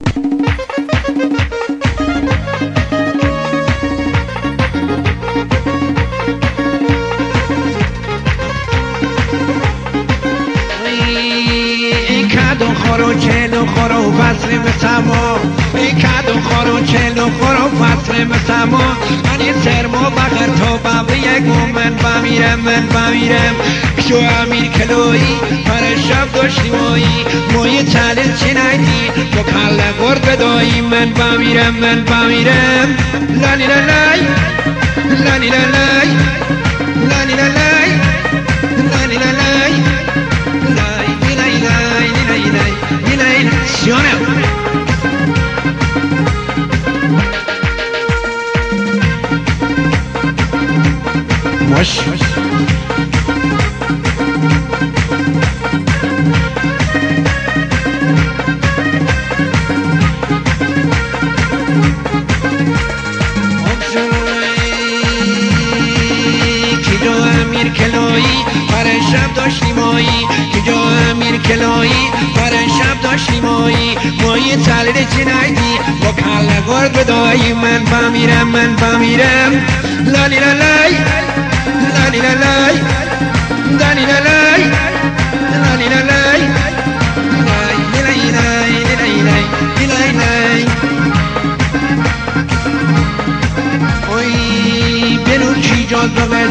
Thank you. خورو چلو خورو فصل مسما ای کدو خورو چلو خورو فصل مسما من یه سرما بخر تو بمی گومن بمیرم من بمیرم. شو امیر کلوی پر شب داشتی مایی مایی چلی چی تو کل گرد بدایی. من بمیرم من بمیرم. لانی لانی لانی لانی. من بمیرم من بمیرم لالی لالای. لا لا لا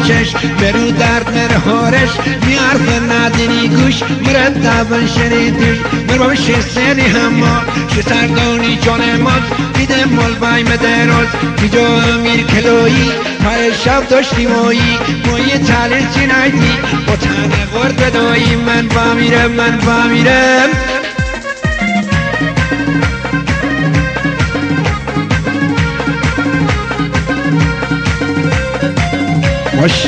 چش برو درد مر هارش بی ندینی گوش مرتبا شنیدیش. مر بابی سنی هما شه سردانی جان ماز دیده مال بایم دراز بیجا امیر کلایی پر شب داشتی مایی مایی تلیل چی نایدی با تنه غرد بدایی من بامیرم من بامیرم باش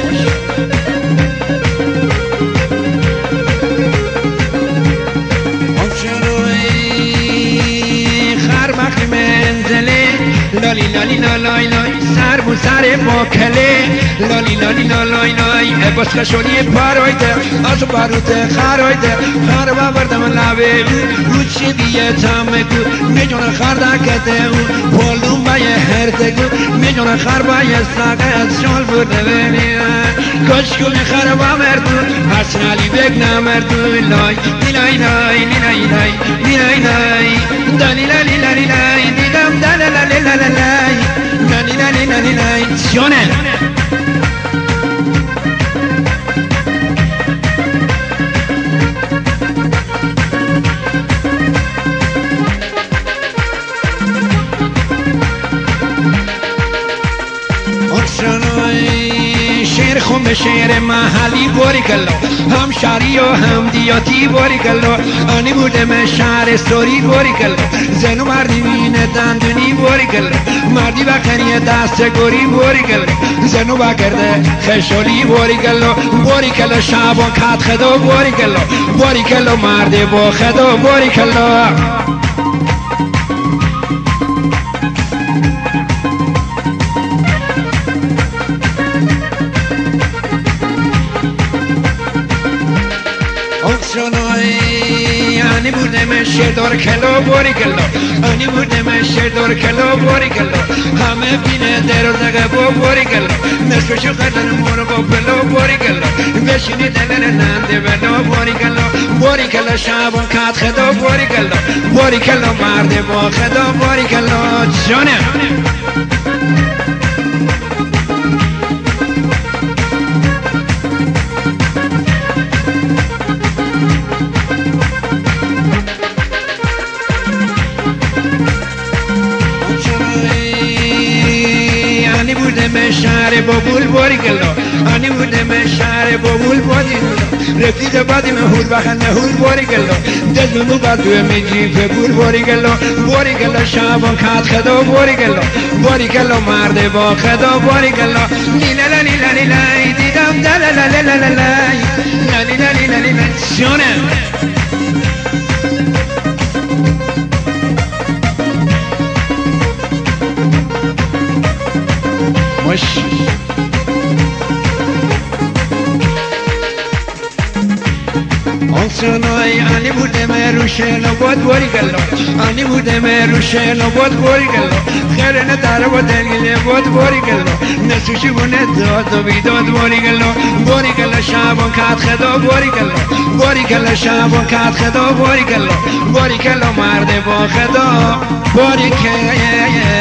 لالی لالی لالای لای سر بو سر باکله لالی لالی لالای لای باش خشونی پرایده آسو باروت خرایده خر بردم لبه او چی بیه تمه کو میجون خرده کده او پولون بایه هرده کو میجون خر ساقه از شال بوده بینیه کشکو می‌خره با مردون حسن علی بگ نمردون لای لای لای لای لای لای لای دانی لالی لالی لای. شعر به شعر محلی باری کلا. هم شهری و هم دیاتی باری کلا. آنی بودم شهر سوری باری کلا. زنو مردی مینه دندونی باری کلا. مردی بخری دست گوری باری کلا. زنو بکرده خشولی باری کلا. باری کلا شبان کت خدا باری کلا. باری کلا مرد با خدا باری کلا. sono e ani bude me shedor kelo bori kelo ani bude me shedor kelo bori kelo hame bine dero daga bo bori kelo nesho shu kadar mor bo pelo bori kelo بشینی دلن ننده ولو باری کلا باری کلا شبان کت خدا باری کلا باری کلا مرد با خدا باری کلا شهر بابول باری گلا آنی بودم شهر بابول باری گلا رفیق بعدی هول بخن نهور باری گلا دل نو بعد دوی می جیب بول باری گلا باری گلا شبان کات خدا باری گلا باری گلا مرد با خدا باری گلا لیلا لیلا لیلا دیدم. دلا لیلا لیلا لیلا لیلا لیلا لیلا آسانای آنی بوده من روشن و باد باری گلا آنی بوده من روشن و باد باری گلا خیر نه و دلگل بود باری گلا نسوشی و نه داد و بیداد باری گلا باری گلا شبان کات خدا باری گلا باری گلا شبان کات خدا باری گلا باری گلا مرد با خدا باری که